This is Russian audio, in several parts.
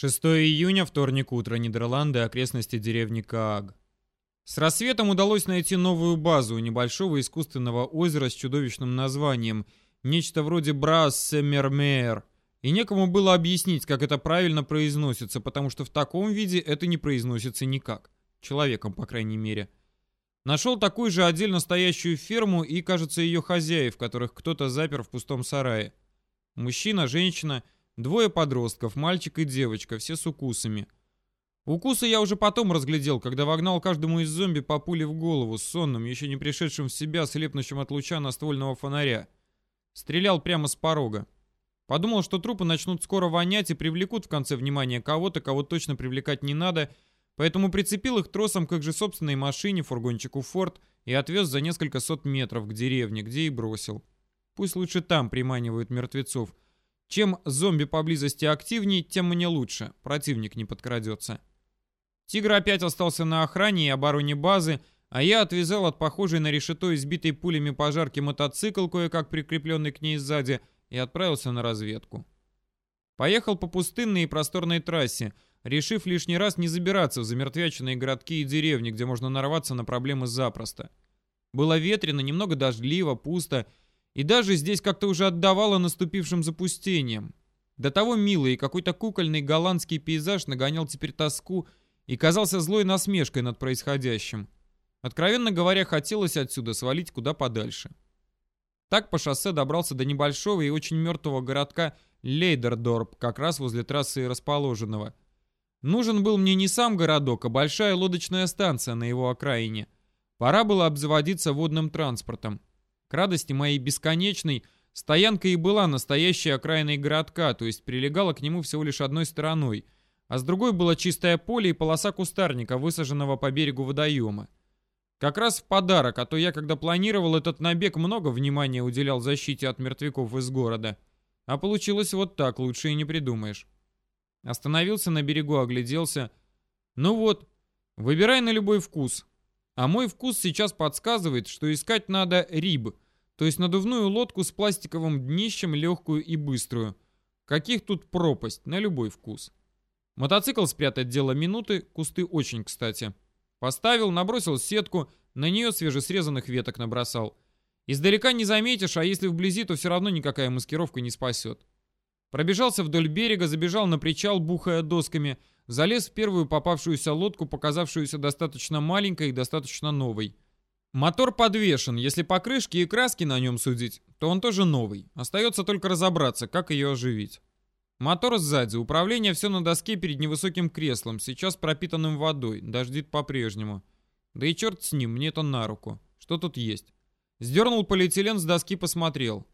6 июня, вторник, утро, Нидерланды, окрестности деревни Кааг. С рассветом удалось найти новую базу небольшого искусственного озера с чудовищным названием, нечто вроде Брассемермеер, и некому было объяснить, как это правильно произносится, потому что в таком виде это не произносится никак. Человеком, по крайней мере. Нашел такую же отдельно стоящую ферму и, кажется, ее хозяев, которых кто-то запер в пустом сарае. Мужчина, женщина — Двое подростков, мальчик и девочка, все с укусами. Укусы я уже потом разглядел, когда вогнал каждому из зомби по пуле в голову, сонным, еще не пришедшим в себя, слепнущим от луча наствольного фонаря. Стрелял прямо с порога. Подумал, что трупы начнут скоро вонять и привлекут в конце внимания кого-то, кого точно привлекать не надо, поэтому прицепил их тросом к их же собственной машине, фургончику «Форд», и отвез за несколько сот метров к деревне, где и бросил. Пусть лучше там приманивают мертвецов, чем зомби поблизости активнее, тем мне лучше, противник не подкрадется. Тигр опять остался на охране и обороне базы, а я отвязал от похожей на решето избитой пулями пожарки мотоцикл, кое-как прикрепленный к ней сзади, и отправился на разведку. Поехал по пустынной и просторной трассе, решив лишний раз не забираться в замертвяченные городки и деревни, где можно нарваться на проблемы запросто. Было ветрено, немного дождливо, пусто, и даже здесь как-то уже отдавало наступившим запустением. До того милый и какой-то кукольный голландский пейзаж нагонял теперь тоску и казался злой насмешкой над происходящим. Откровенно говоря, хотелось отсюда свалить куда подальше. Так по шоссе добрался до небольшого и очень мертвого городка Лейдердорп, как раз возле трассы расположенного. Нужен был мне не сам городок, а большая лодочная станция на его окраине. Пора было обзаводиться водным транспортом. К радости моей бесконечной, стоянка и была настоящей окраиной городка, то есть прилегала к нему всего лишь одной стороной, а с другой было чистое поле и полоса кустарника, высаженного по берегу водоема. Как раз в подарок, а то я, когда планировал этот набег, много внимания уделял защите от мертвяков из города. А получилось вот так, лучше и не придумаешь. Остановился на берегу, огляделся. Ну вот, выбирай на любой вкус. А мой вкус сейчас подсказывает, что искать надо риб, то есть надувную лодку с пластиковым днищем, легкую и быструю. Каких тут пропасть, на любой вкус. Мотоцикл спрятать дело минуты, кусты очень кстати. Поставил, набросил сетку, на нее свежесрезанных веток набросал. Издалека не заметишь, а если вблизи, то все равно никакая маскировка не спасет. Пробежался вдоль берега, забежал на причал, бухая досками, залез в первую попавшуюся лодку, показавшуюся достаточно маленькой и достаточно новой. Мотор подвешен, если по крышке и краске на нем судить, то он тоже новый. Остается только разобраться, как ее оживить. Мотор сзади, управление все на доске перед невысоким креслом, сейчас пропитанным водой, дождит по-прежнему. Да и черт с ним, мне это на руку. Что тут есть? Сдернул полиэтилен с доски, посмотрел.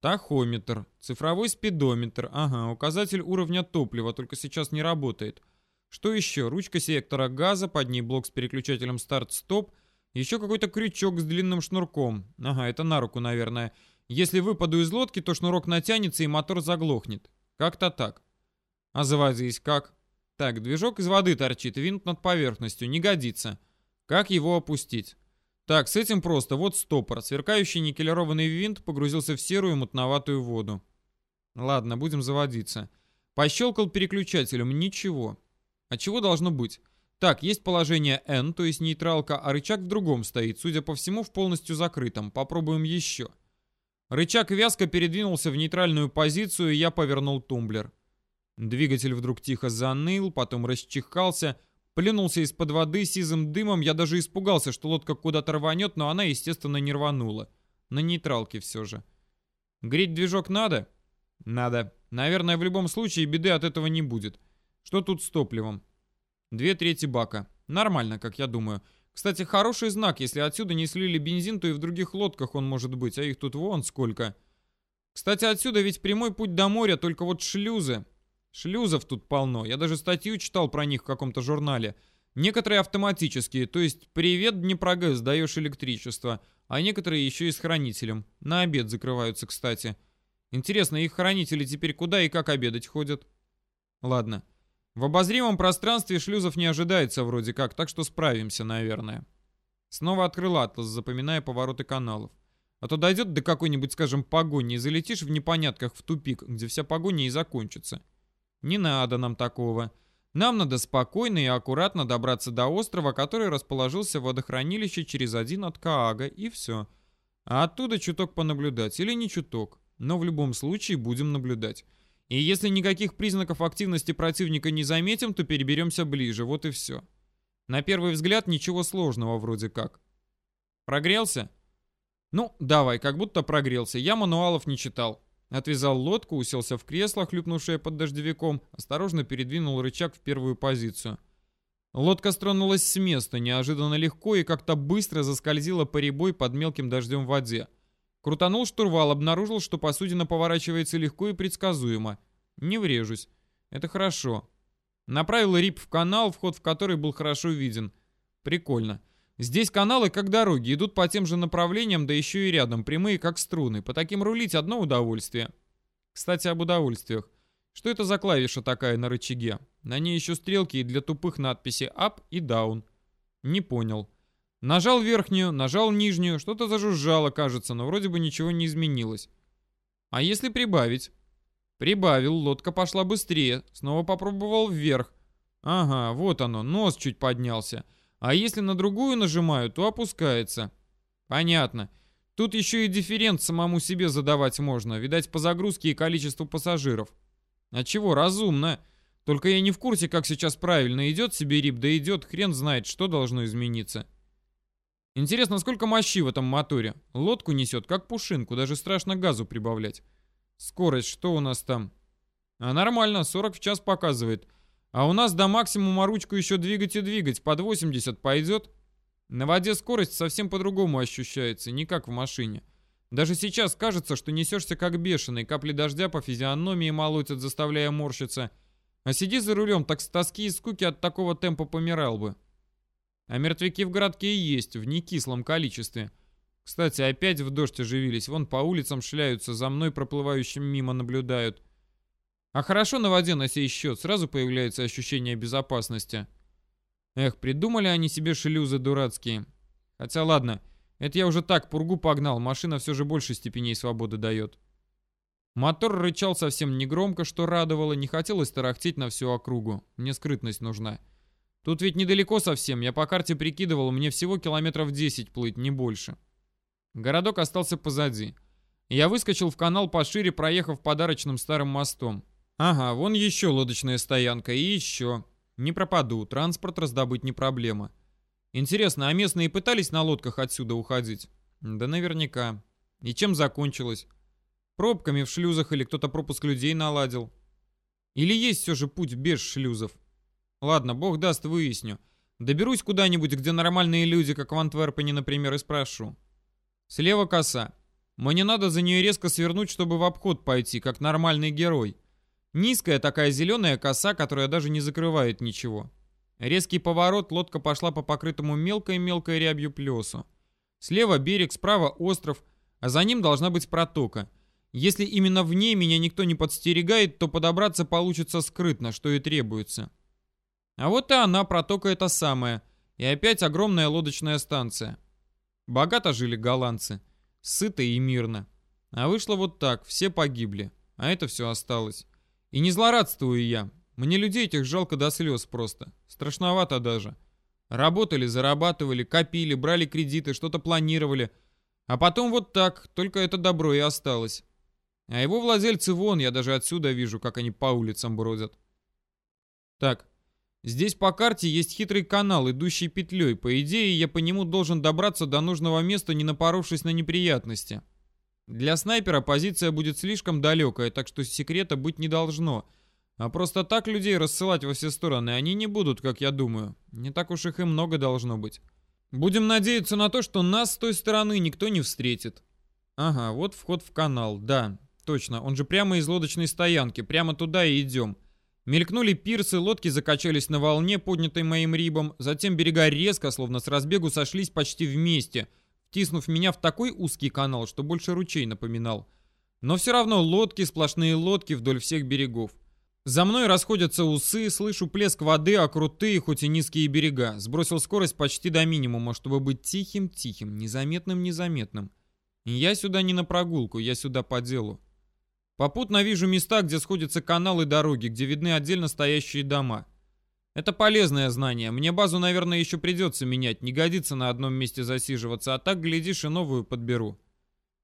Тахометр, цифровой спидометр, ага, указатель уровня топлива, только сейчас не работает. Что еще? Ручка сектора газа, под ней блок с переключателем старт-стоп, еще какой-то крючок с длинным шнурком. Ага, это на руку, наверное. Если выпаду из лодки, то шнурок натянется и мотор заглохнет. Как-то так. А заводись как? Так, движок из воды торчит, винт над поверхностью, не годится. Как его опустить? Так, с этим просто. Вот стопор. Сверкающий никелированный винт погрузился в серую мутноватую воду. Ладно, будем заводиться. Пощелкал переключателем. Ничего. А чего должно быть? Так, есть положение N, то есть нейтралка, а рычаг в другом стоит, судя по всему, в полностью закрытом. Попробуем еще. Рычаг вязко передвинулся в нейтральную позицию, и я повернул тумблер. Двигатель вдруг тихо заныл, потом расчихался, Плюнулся из-под воды сизым дымом, я даже испугался, что лодка куда-то рванет, но она, естественно, не рванула. На нейтралке все же. Греть движок надо? Надо. Наверное, в любом случае беды от этого не будет. Что тут с топливом? Две трети бака. Нормально, как я думаю. Кстати, хороший знак, если отсюда не слили бензин, то и в других лодках он может быть, а их тут вон сколько. Кстати, отсюда ведь прямой путь до моря, только вот шлюзы. Шлюзов тут полно. Я даже статью читал про них в каком-то журнале. Некоторые автоматические, то есть «Привет, Днепрогэс, даешь электричество», а некоторые еще и с хранителем. На обед закрываются, кстати. Интересно, их хранители теперь куда и как обедать ходят? Ладно. В обозримом пространстве шлюзов не ожидается вроде как, так что справимся, наверное. Снова открыл атлас, запоминая повороты каналов. А то дойдет до какой-нибудь, скажем, погони и залетишь в непонятках в тупик, где вся погоня и закончится. Не надо нам такого. Нам надо спокойно и аккуратно добраться до острова, который расположился в водохранилище через один от Каага, и все. А оттуда чуток понаблюдать, или не чуток, но в любом случае будем наблюдать. И если никаких признаков активности противника не заметим, то переберемся ближе, вот и все. На первый взгляд ничего сложного вроде как. Прогрелся? Ну, давай, как будто прогрелся. Я мануалов не читал. Отвязал лодку, уселся в кресло, хлюпнувшее под дождевиком, осторожно передвинул рычаг в первую позицию. Лодка стронулась с места, неожиданно легко и как-то быстро заскользила по ребой под мелким дождем в воде. Крутанул штурвал, обнаружил, что посудина поворачивается легко и предсказуемо. Не врежусь. Это хорошо. Направил рип в канал, вход в который был хорошо виден. Прикольно. Здесь каналы как дороги, идут по тем же направлениям, да еще и рядом, прямые как струны. По таким рулить одно удовольствие. Кстати, об удовольствиях. Что это за клавиша такая на рычаге? На ней еще стрелки и для тупых надписи Up и Down. Не понял. Нажал верхнюю, нажал нижнюю, что-то зажужжало, кажется, но вроде бы ничего не изменилось. А если прибавить? Прибавил, лодка пошла быстрее. Снова попробовал вверх. Ага, вот оно, нос чуть поднялся. А если на другую нажимаю, то опускается. Понятно. Тут еще и дифферент самому себе задавать можно. Видать, по загрузке и количеству пассажиров. А чего, разумно. Только я не в курсе, как сейчас правильно идет себе рип, да идет, хрен знает, что должно измениться. Интересно, сколько мощи в этом моторе? Лодку несет, как пушинку, даже страшно газу прибавлять. Скорость, что у нас там? А нормально, 40 в час показывает. А у нас до максимума ручку еще двигать и двигать. Под 80 пойдет? На воде скорость совсем по-другому ощущается, не как в машине. Даже сейчас кажется, что несешься как бешеный, капли дождя по физиономии молотят, заставляя морщиться. А сиди за рулем, так с тоски и скуки от такого темпа помирал бы. А мертвяки в городке и есть, в некислом количестве. Кстати, опять в дождь оживились, вон по улицам шляются, за мной проплывающим мимо наблюдают. А хорошо на воде на сей счет, сразу появляется ощущение безопасности. Эх, придумали они себе шлюзы дурацкие. Хотя ладно, это я уже так пургу погнал, машина все же больше степеней свободы дает. Мотор рычал совсем негромко, что радовало, не хотелось тарахтеть на всю округу. Мне скрытность нужна. Тут ведь недалеко совсем, я по карте прикидывал, мне всего километров 10 плыть, не больше. Городок остался позади. Я выскочил в канал пошире, проехав подарочным старым мостом. Ага, вон еще лодочная стоянка и еще. Не пропаду, транспорт раздобыть не проблема. Интересно, а местные пытались на лодках отсюда уходить? Да наверняка. И чем закончилось? Пробками в шлюзах или кто-то пропуск людей наладил? Или есть все же путь без шлюзов? Ладно, бог даст, выясню. Доберусь куда-нибудь, где нормальные люди, как в Антверпене, например, и спрошу. Слева коса. Мне надо за нее резко свернуть, чтобы в обход пойти, как нормальный герой. Низкая такая зеленая коса, которая даже не закрывает ничего. Резкий поворот, лодка пошла по покрытому мелкой-мелкой рябью плесу. Слева берег, справа остров, а за ним должна быть протока. Если именно в ней меня никто не подстерегает, то подобраться получится скрытно, что и требуется. А вот и она, протока эта самая. И опять огромная лодочная станция. Богато жили голландцы. Сыто и мирно. А вышло вот так, все погибли. А это все осталось. И не злорадствую я. Мне людей этих жалко до слез просто. Страшновато даже. Работали, зарабатывали, копили, брали кредиты, что-то планировали. А потом вот так, только это добро и осталось. А его владельцы вон, я даже отсюда вижу, как они по улицам бродят. Так, здесь по карте есть хитрый канал, идущий петлей. По идее, я по нему должен добраться до нужного места, не напоровшись на неприятности. Для снайпера позиция будет слишком далекая, так что секрета быть не должно. А просто так людей рассылать во все стороны они не будут, как я думаю. Не так уж их и много должно быть. Будем надеяться на то, что нас с той стороны никто не встретит. Ага, вот вход в канал, да, точно, он же прямо из лодочной стоянки, прямо туда и идем. Мелькнули пирсы, лодки закачались на волне, поднятой моим рибом, затем берега резко, словно с разбегу, сошлись почти вместе — втиснув меня в такой узкий канал, что больше ручей напоминал. Но все равно лодки, сплошные лодки вдоль всех берегов. За мной расходятся усы, слышу плеск воды, а крутые, хоть и низкие берега. Сбросил скорость почти до минимума, чтобы быть тихим-тихим, незаметным-незаметным. Я сюда не на прогулку, я сюда по делу. Попутно вижу места, где сходятся каналы и дороги, где видны отдельно стоящие дома. Это полезное знание. Мне базу, наверное, еще придется менять. Не годится на одном месте засиживаться, а так, глядишь, и новую подберу.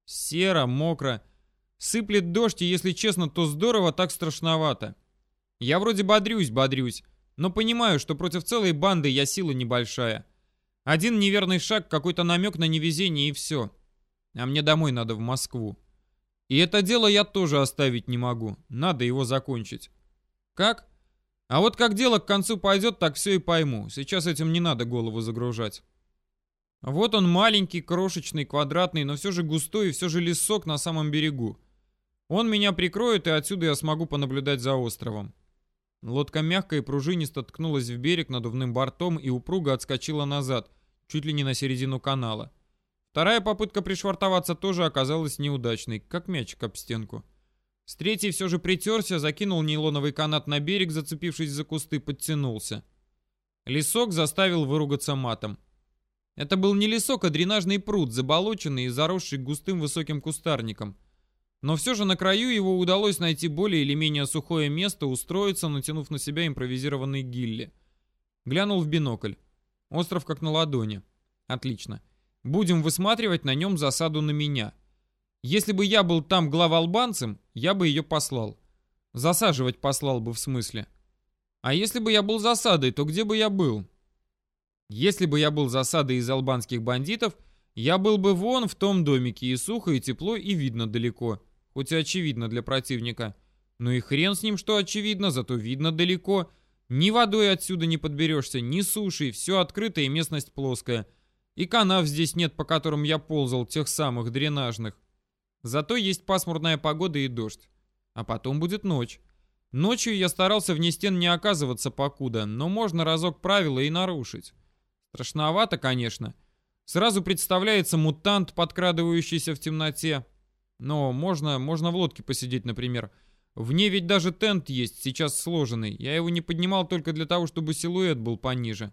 Серо, мокро. Сыплет дождь, и, если честно, то здорово, так страшновато. Я вроде бодрюсь, бодрюсь, но понимаю, что против целой банды я сила небольшая. Один неверный шаг, какой-то намек на невезение и все. А мне домой надо в Москву. И это дело я тоже оставить не могу. Надо его закончить. Как? А вот как дело к концу пойдет, так все и пойму. Сейчас этим не надо голову загружать. Вот он маленький, крошечный, квадратный, но все же густой и все же лесок на самом берегу. Он меня прикроет, и отсюда я смогу понаблюдать за островом. Лодка мягко и пружинисто ткнулась в берег надувным бортом и упруго отскочила назад, чуть ли не на середину канала. Вторая попытка пришвартоваться тоже оказалась неудачной, как мячик об стенку. С третьей все же притерся, закинул нейлоновый канат на берег, зацепившись за кусты, подтянулся. Лесок заставил выругаться матом. Это был не лесок, а дренажный пруд, заболоченный и заросший густым высоким кустарником. Но все же на краю его удалось найти более или менее сухое место, устроиться, натянув на себя импровизированный гилли. Глянул в бинокль. Остров как на ладони. Отлично. Будем высматривать на нем засаду на меня. Если бы я был там главалбанцем, я бы ее послал. Засаживать послал бы в смысле. А если бы я был засадой, то где бы я был? Если бы я был засадой из албанских бандитов, я был бы вон в том домике, и сухо, и тепло, и видно далеко. Хоть и очевидно для противника. Ну и хрен с ним, что очевидно, зато видно далеко. Ни водой отсюда не подберешься, ни сушей, все открыто и местность плоская. И канав здесь нет, по которым я ползал, тех самых дренажных. Зато есть пасмурная погода и дождь. А потом будет ночь. Ночью я старался вне стен не оказываться покуда, но можно разок правила и нарушить. Страшновато, конечно. Сразу представляется мутант, подкрадывающийся в темноте. Но можно, можно в лодке посидеть, например. В ней ведь даже тент есть, сейчас сложенный. Я его не поднимал только для того, чтобы силуэт был пониже.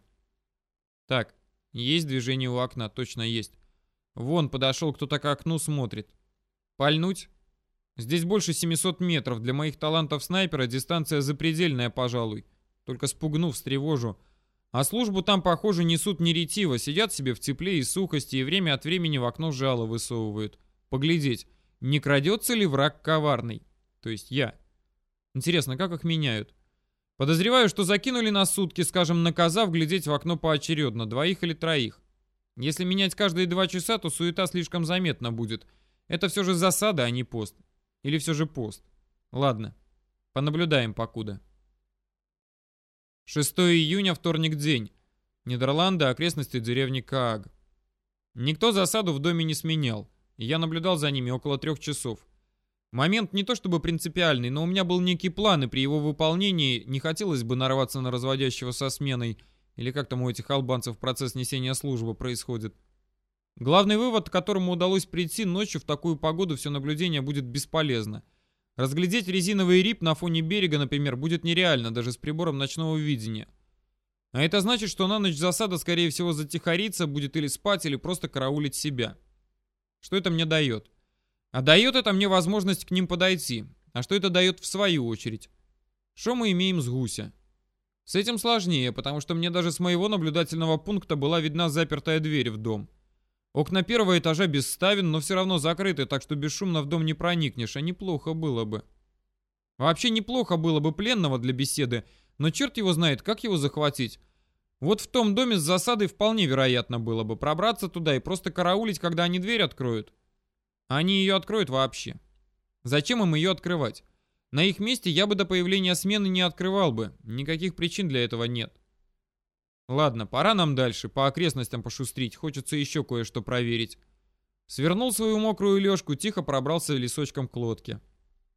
Так, есть движение у окна, точно есть. Вон подошел кто-то к окну, смотрит. Пальнуть? Здесь больше 700 метров. Для моих талантов снайпера дистанция запредельная, пожалуй. Только спугнув, встревожу. А службу там, похоже, несут неретиво. Сидят себе в тепле и сухости и время от времени в окно жало высовывают. Поглядеть, не крадется ли враг коварный? То есть я. Интересно, как их меняют? Подозреваю, что закинули на сутки, скажем, наказав глядеть в окно поочередно, двоих или троих. Если менять каждые два часа, то суета слишком заметна будет – это все же засада, а не пост. Или все же пост. Ладно, понаблюдаем покуда. 6 июня, вторник день. Нидерланды, окрестности деревни Кааг. Никто засаду в доме не сменял. Я наблюдал за ними около трех часов. Момент не то чтобы принципиальный, но у меня был некий план, и при его выполнении не хотелось бы нарваться на разводящего со сменой, или как там у этих албанцев процесс несения службы происходит. Главный вывод, к которому удалось прийти ночью в такую погоду, все наблюдение будет бесполезно. Разглядеть резиновый рип на фоне берега, например, будет нереально, даже с прибором ночного видения. А это значит, что на ночь засада, скорее всего, затихарится, будет или спать, или просто караулить себя. Что это мне дает? А дает это мне возможность к ним подойти. А что это дает в свою очередь? Что мы имеем с гуся? С этим сложнее, потому что мне даже с моего наблюдательного пункта была видна запертая дверь в дом. Окна первого этажа без ставен, но все равно закрыты, так что бесшумно в дом не проникнешь, а неплохо было бы. Вообще неплохо было бы пленного для беседы, но черт его знает, как его захватить. Вот в том доме с засадой вполне вероятно было бы пробраться туда и просто караулить, когда они дверь откроют. Они ее откроют вообще. Зачем им ее открывать? На их месте я бы до появления смены не открывал бы. Никаких причин для этого нет. Ладно, пора нам дальше, по окрестностям пошустрить, хочется еще кое-что проверить. Свернул свою мокрую лёжку, тихо пробрался лесочком к лодке.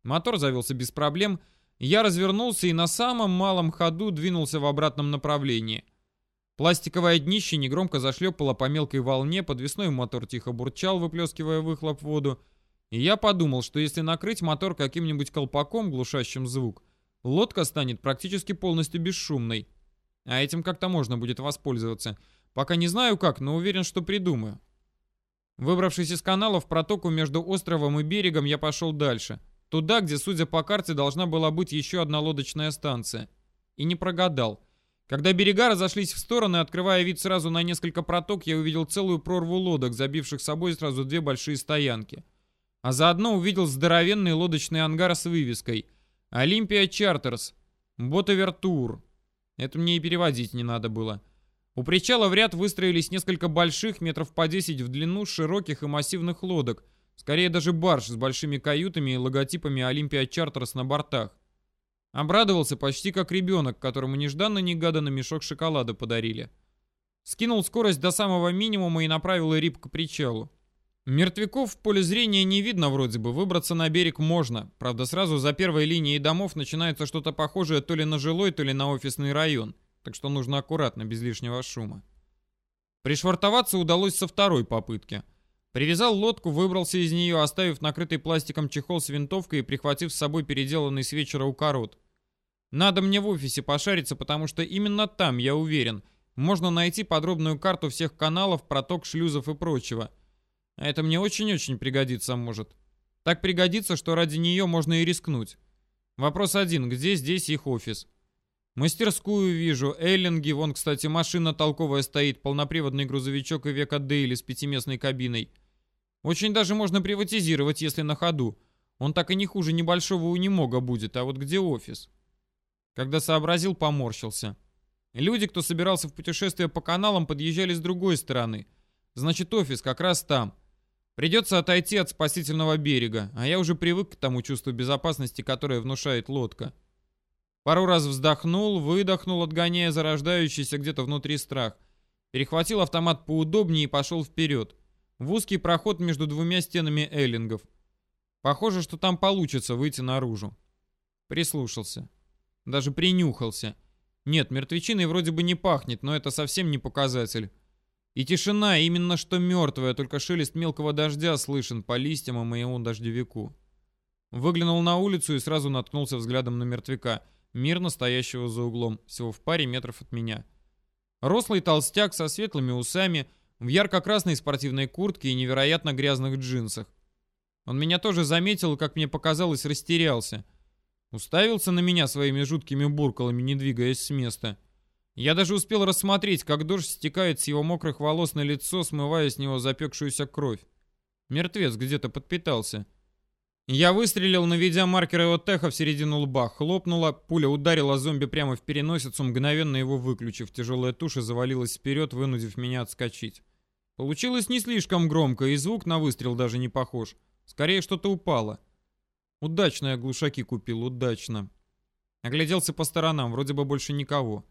Мотор завелся без проблем, я развернулся и на самом малом ходу двинулся в обратном направлении. Пластиковое днище негромко зашлепало по мелкой волне, подвесной мотор тихо бурчал, выплескивая выхлоп в воду, и я подумал, что если накрыть мотор каким-нибудь колпаком, глушащим звук, лодка станет практически полностью бесшумной. А этим как-то можно будет воспользоваться. Пока не знаю как, но уверен, что придумаю. Выбравшись из канала в протоку между островом и берегом, я пошел дальше. Туда, где, судя по карте, должна была быть еще одна лодочная станция. И не прогадал. Когда берега разошлись в стороны, открывая вид сразу на несколько проток, я увидел целую прорву лодок, забивших собой сразу две большие стоянки. А заодно увидел здоровенный лодочный ангар с вывеской «Olympia Charters», «Boat River Tour». Это мне и переводить не надо было. У причала в ряд выстроились несколько больших, метров по 10 в длину, широких и массивных лодок, скорее даже барж с большими каютами и логотипами Olympia Charters на бортах. Обрадовался почти как ребенок, которому нежданно-негаданно мешок шоколада подарили. Скинул скорость до самого минимума и направил РИБ к причалу. Мертвяков в поле зрения не видно вроде бы, выбраться на берег можно. Правда, сразу за первой линией домов начинается что-то похожее то ли на жилой, то ли на офисный район. Так что нужно аккуратно, без лишнего шума. Пришвартоваться удалось со второй попытки. Привязал лодку, выбрался из нее, оставив накрытый пластиком чехол с винтовкой и прихватив с собой переделанный с вечера укорот. Надо мне в офисе пошариться, потому что именно там, я уверен, можно найти подробную карту всех каналов, проток, шлюзов и прочего. А это мне очень-очень пригодится может. Так пригодится, что ради нее можно и рискнуть. Вопрос один, где здесь их офис? Мастерскую вижу, эллинги, вон, кстати, машина толковая стоит, полноприводный грузовичок и века Дейли с пятиместной кабиной. Очень даже можно приватизировать, если на ходу. Он так и не хуже небольшого унемога будет, а вот где офис? Когда сообразил, поморщился. Люди, кто собирался в путешествие по каналам, подъезжали с другой стороны. Значит, офис как раз там. Придется отойти от спасительного берега, а я уже привык к тому чувству безопасности, которое внушает лодка. Пару раз вздохнул, выдохнул, отгоняя зарождающийся где-то внутри страх. Перехватил автомат поудобнее и пошел вперед. В узкий проход между двумя стенами эллингов. Похоже, что там получится выйти наружу. Прислушался. Даже принюхался. Нет, мертвечиной вроде бы не пахнет, но это совсем не показатель. И тишина, именно что мертвая, только шелест мелкого дождя слышен по листьям и моему дождевику. Выглянул на улицу и сразу наткнулся взглядом на мертвяка, мирно стоящего за углом, всего в паре метров от меня. Рослый толстяк со светлыми усами, в ярко-красной спортивной куртке и невероятно грязных джинсах. Он меня тоже заметил как мне показалось, растерялся. Уставился на меня своими жуткими буркалами, не двигаясь с места. Я даже успел рассмотреть, как дождь стекает с его мокрых волос на лицо, смывая с него запекшуюся кровь. Мертвец где-то подпитался. Я выстрелил, наведя маркер его теха в середину лба. Хлопнула, пуля ударила зомби прямо в переносицу, мгновенно его выключив. Тяжелая туша завалилась вперед, вынудив меня отскочить. Получилось не слишком громко, и звук на выстрел даже не похож. Скорее, что-то упало. Удачно я глушаки купил, удачно. Огляделся по сторонам, вроде бы больше никого.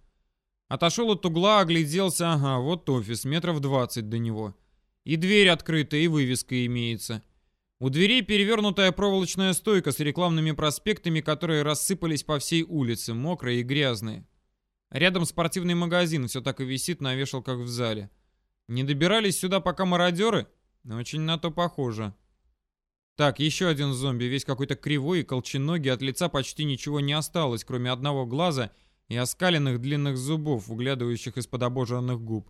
Отошел от угла, огляделся, ага, вот офис, метров двадцать до него. И дверь открыта, и вывеска имеется. У дверей перевернутая проволочная стойка с рекламными проспектами, которые рассыпались по всей улице, мокрые и грязные. Рядом спортивный магазин, все так и висит на вешалках в зале. Не добирались сюда пока мародеры? Очень на то похоже. Так, еще один зомби, весь какой-то кривой и колченогий, от лица почти ничего не осталось, кроме одного глаза и оскаленных длинных зубов, выглядывающих из-под обожженных губ.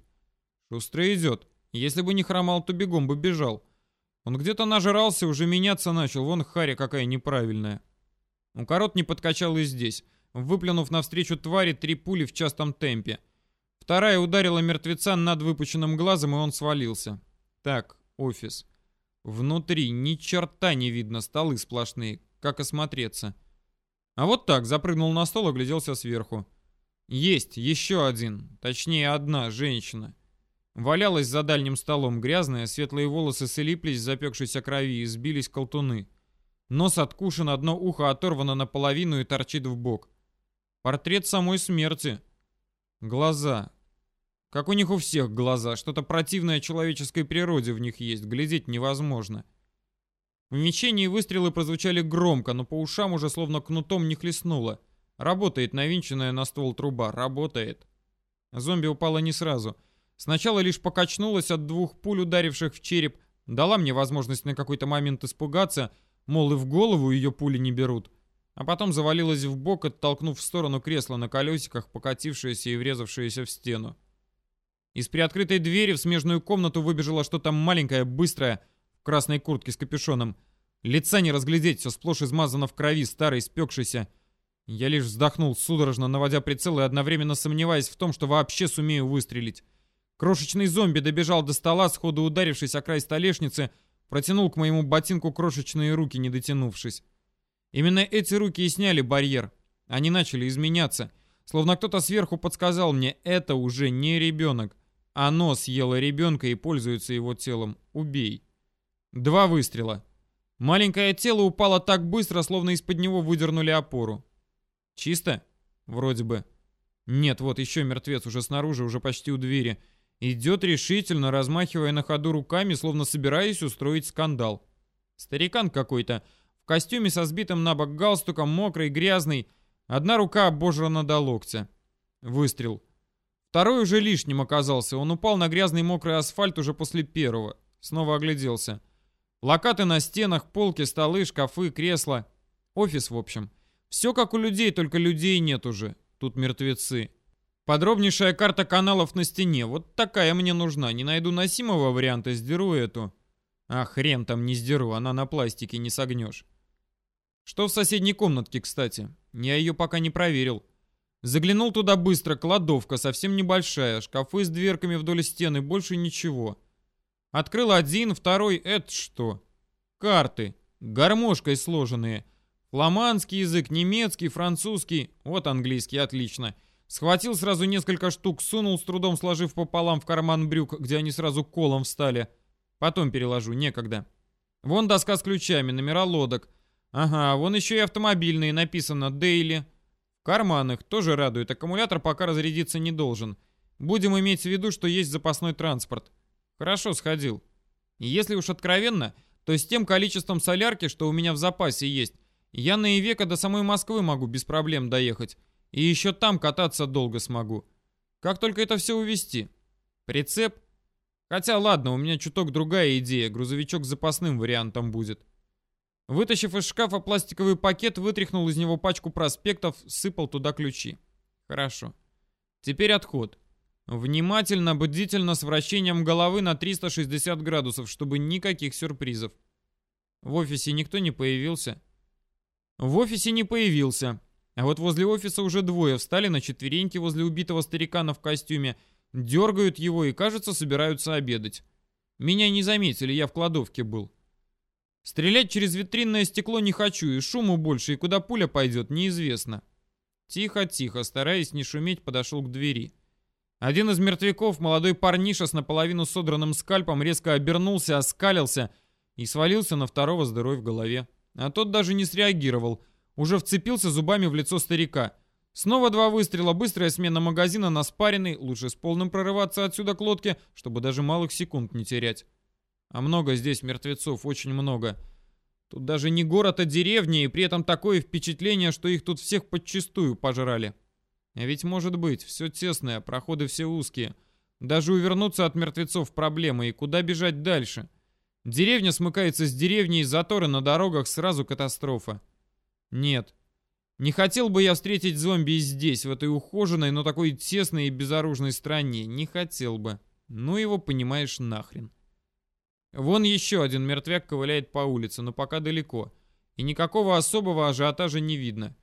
Шустро идет. Если бы не хромал, то бегом бы бежал. Он где-то нажрался, уже меняться начал, вон харя какая неправильная. Укорот не подкачал и здесь, выплюнув навстречу твари три пули в частом темпе. Вторая ударила мертвеца над выпученным глазом, и он свалился. Так, офис. Внутри ни черта не видно, столы сплошные. Как осмотреться? А вот так, запрыгнул на стол, огляделся сверху. Есть, еще один. Точнее, одна женщина. Валялась за дальним столом грязная, светлые волосы слиплись в запекшейся крови и сбились колтуны. Нос откушен, одно ухо оторвано наполовину и торчит в бок. Портрет самой смерти. Глаза. Как у них у всех глаза, что-то противное человеческой природе в них есть, глядеть невозможно. В мечении выстрелы прозвучали громко, но по ушам уже словно кнутом не хлестнуло. Работает навинченная на ствол труба, работает. Зомби упала не сразу. Сначала лишь покачнулась от двух пуль, ударивших в череп, дала мне возможность на какой-то момент испугаться, мол, и в голову ее пули не берут. А потом завалилась в бок, оттолкнув в сторону кресла на колесиках, покатившееся и врезавшееся в стену. Из приоткрытой двери в смежную комнату выбежало что-то маленькое, быстрое, в красной куртке с капюшоном. Лица не разглядеть, все сплошь измазано в крови, старый, спекшийся. Я лишь вздохнул, судорожно наводя прицел и одновременно сомневаясь в том, что вообще сумею выстрелить. Крошечный зомби добежал до стола, сходу ударившись о край столешницы, протянул к моему ботинку крошечные руки, не дотянувшись. Именно эти руки и сняли барьер. Они начали изменяться. Словно кто-то сверху подсказал мне, это уже не ребенок. Оно съело ребенка и пользуется его телом. Убей. Два выстрела. Маленькое тело упало так быстро, словно из-под него выдернули опору. Чисто? Вроде бы. Нет, вот еще мертвец уже снаружи, уже почти у двери. Идет решительно, размахивая на ходу руками, словно собираясь устроить скандал. Старикан какой-то. В костюме со сбитым на бок галстуком, мокрый, грязный. Одна рука обожрана до локтя. Выстрел. Второй уже лишним оказался. Он упал на грязный мокрый асфальт уже после первого. Снова огляделся. Локаты на стенах, полки, столы, шкафы, кресла. Офис, в общем. Все как у людей, только людей нет уже. Тут мертвецы. Подробнейшая карта каналов на стене. Вот такая мне нужна. Не найду носимого варианта, сдеру эту. А хрен там не сдеру, она на пластике, не согнешь. Что в соседней комнатке, кстати? Я ее пока не проверил. Заглянул туда быстро, кладовка, совсем небольшая, шкафы с дверками вдоль стены, больше ничего. Открыл один, второй, это что? Карты, гармошкой сложенные. Фламандский язык, немецкий, французский, вот английский, отлично. Схватил сразу несколько штук, сунул с трудом, сложив пополам в карман брюк, где они сразу колом встали. Потом переложу, некогда. Вон доска с ключами, номера лодок. Ага, вон еще и автомобильные, написано «Дейли». В карманах тоже радует, аккумулятор пока разрядиться не должен. Будем иметь в виду, что есть запасной транспорт. Хорошо сходил. И если уж откровенно, то с тем количеством солярки, что у меня в запасе есть, я на Ивека до самой Москвы могу без проблем доехать. И еще там кататься долго смогу. Как только это все увезти? Прицеп? Хотя ладно, у меня чуток другая идея. Грузовичок с запасным вариантом будет. Вытащив из шкафа пластиковый пакет, вытряхнул из него пачку проспектов, сыпал туда ключи. Хорошо. Теперь отход. Внимательно, бдительно, с вращением головы на 360 градусов, чтобы никаких сюрпризов. В офисе никто не появился. В офисе не появился. А вот возле офиса уже двое встали на четвереньки возле убитого старикана в костюме, дергают его и, кажется, собираются обедать. Меня не заметили, я в кладовке был. Стрелять через витринное стекло не хочу, и шуму больше, и куда пуля пойдет, неизвестно. Тихо-тихо, стараясь не шуметь, подошел к двери. Один из мертвяков, молодой парниша с наполовину содранным скальпом, резко обернулся, оскалился и свалился на второго с дырой в голове. А тот даже не среагировал, уже вцепился зубами в лицо старика. Снова два выстрела, быстрая смена магазина на спаренный, лучше с полным прорываться отсюда к лодке, чтобы даже малых секунд не терять. А много здесь мертвецов, очень много. Тут даже не город, а деревня, и при этом такое впечатление, что их тут всех подчистую пожрали. Ведь может быть, все тесное, проходы все узкие. Даже увернуться от мертвецов проблема, и куда бежать дальше? Деревня смыкается с деревней, заторы на дорогах, сразу катастрофа. Нет. Не хотел бы я встретить зомби здесь, в этой ухоженной, но такой тесной и безоружной стране. Не хотел бы. Ну его, понимаешь, нахрен. Вон еще один мертвяк ковыляет по улице, но пока далеко. И никакого особого ажиотажа не видно.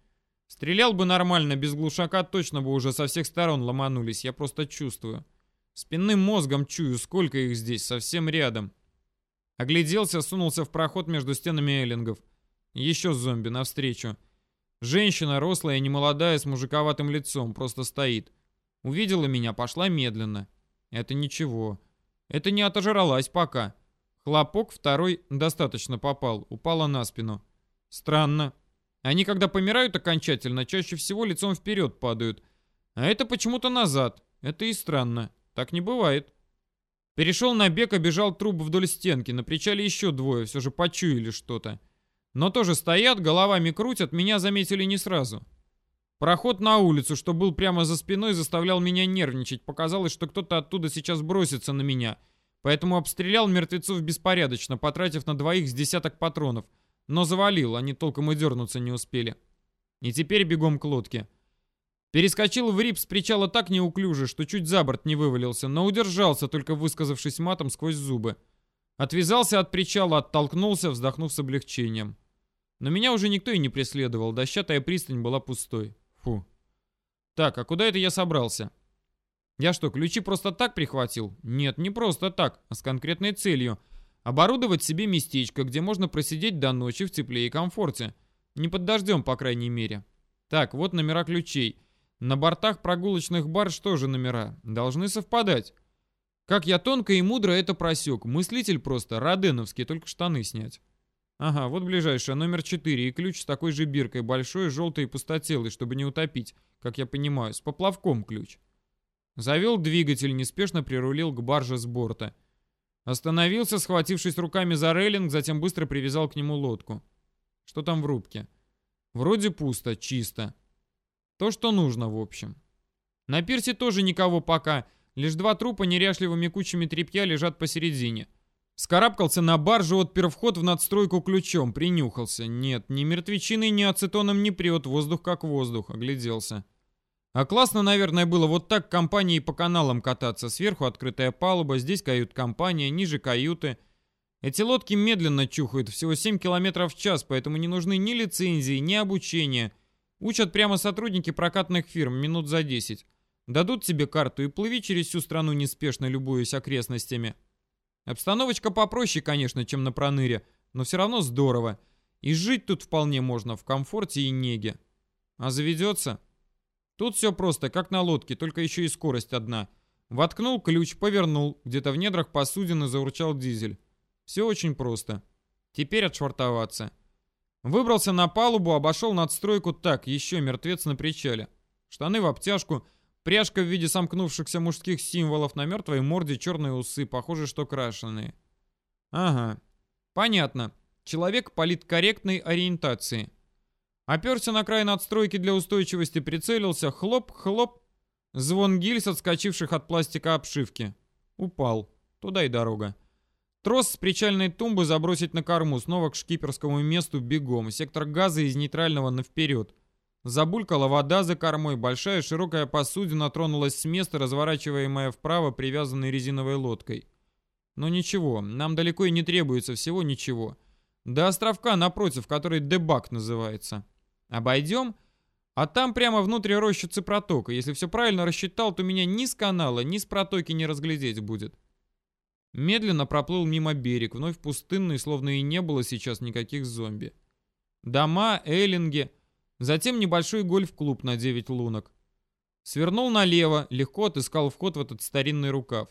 Стрелял бы нормально, без глушака точно бы уже со всех сторон ломанулись, я просто чувствую. Спинным мозгом чую, сколько их здесь, совсем рядом. Огляделся, сунулся в проход между стенами эллингов. Еще зомби навстречу. Женщина, рослая и немолодая, с мужиковатым лицом, просто стоит. Увидела меня, пошла медленно. Это ничего. Это не отожралась пока. Хлопок второй достаточно попал, упала на спину. Странно. Они, когда помирают окончательно, чаще всего лицом вперед падают. А это почему-то назад. Это и странно. Так не бывает. Перешел на бег, обежал труп вдоль стенки. На причале еще двое, все же почуяли что-то. Но тоже стоят, головами крутят, меня заметили не сразу. Проход на улицу, что был прямо за спиной, заставлял меня нервничать. Показалось, что кто-то оттуда сейчас бросится на меня. Поэтому обстрелял мертвецов беспорядочно, потратив на двоих с десяток патронов. Но завалил, они толком и дернуться не успели. И теперь бегом к лодке. Перескочил в рип с причала так неуклюже, что чуть за борт не вывалился, но удержался, только высказавшись матом сквозь зубы. Отвязался от причала, оттолкнулся, вздохнув с облегчением. Но меня уже никто и не преследовал, дощатая пристань была пустой. Фу. Так, а куда это я собрался? Я что, ключи просто так прихватил? Нет, не просто так, а с конкретной целью. Оборудовать себе местечко, где можно просидеть до ночи в тепле и комфорте. Не под дождем, по крайней мере. Так, вот номера ключей. На бортах прогулочных барж тоже номера. Должны совпадать. Как я тонко и мудро это просек. Мыслитель просто роденовский, только штаны снять. Ага, вот ближайшая, номер 4, и ключ с такой же биркой, большой, желтый и пустотелый, чтобы не утопить, как я понимаю, с поплавком ключ. Завел двигатель, неспешно прирулил к барже с борта. Остановился, схватившись руками за рейлинг, затем быстро привязал к нему лодку. Что там в рубке? Вроде пусто, чисто. То, что нужно, в общем. На пирсе тоже никого пока, Лишь два трупа неряшливыми кучами тряпья лежат посередине. Скарабкался на баржу, отпер вход в надстройку ключом, принюхался. Нет, ни мертвечиной, ни ацетоном не прет, воздух как воздух, огляделся. А классно, наверное, было вот так компанией по каналам кататься. Сверху открытая палуба, здесь кают-компания, ниже каюты. Эти лодки медленно чухают, всего 7 км в час, поэтому не нужны ни лицензии, ни обучения. Учат прямо сотрудники прокатных фирм минут за 10. Дадут тебе карту и плыви через всю страну неспешно, любуясь окрестностями. Обстановочка попроще, конечно, чем на проныре, но все равно здорово. И жить тут вполне можно в комфорте и неге. А заведется? Тут все просто, как на лодке, только еще и скорость одна. Воткнул ключ, повернул, где-то в недрах посудины заурчал дизель. Все очень просто. Теперь отшвартоваться. Выбрался на палубу, обошел надстройку так, еще мертвец на причале. Штаны в обтяжку — Пряжка в виде сомкнувшихся мужских символов на мертвой морде, черные усы, похоже, что крашеные. Ага, понятно. Человек политкорректной ориентации. Оперся на край надстройки для устойчивости, прицелился, хлоп-хлоп. Звон гильз, отскочивших от пластика обшивки. Упал. Туда и дорога. Трос с причальной тумбы забросить на корму, снова к шкиперскому месту бегом. Сектор газа из нейтрального на вперед. Забулькала вода за кормой, большая широкая посудина тронулась с места, разворачиваемая вправо привязанной резиновой лодкой. Но ничего, нам далеко и не требуется всего ничего. До островка напротив, который Дебак называется. Обойдем, а там прямо внутри рощицы протока. Если все правильно рассчитал, то меня ни с канала, ни с протоки не разглядеть будет. Медленно проплыл мимо берег, вновь пустынный, словно и не было сейчас никаких зомби. Дома, эллинги, Затем небольшой гольф-клуб на 9 лунок. Свернул налево, легко отыскал вход в этот старинный рукав.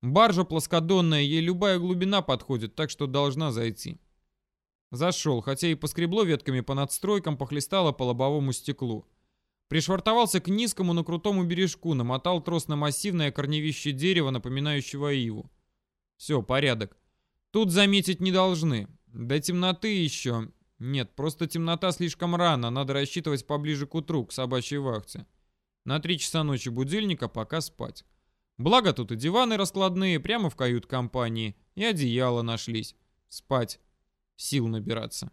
Баржа плоскодонная, ей любая глубина подходит, так что должна зайти. Зашел, хотя и поскребло ветками по надстройкам, похлестало по лобовому стеклу. Пришвартовался к низкому, но крутому бережку, намотал трос на массивное корневище дерева, напоминающего иву. Все, порядок. Тут заметить не должны. До темноты еще. Нет, просто темнота слишком рано, надо рассчитывать поближе к утру, к собачьей вахте. На три часа ночи будильника, пока спать. Благо тут и диваны раскладные, прямо в кают-компании, и одеяло нашлись. Спать. Сил набираться.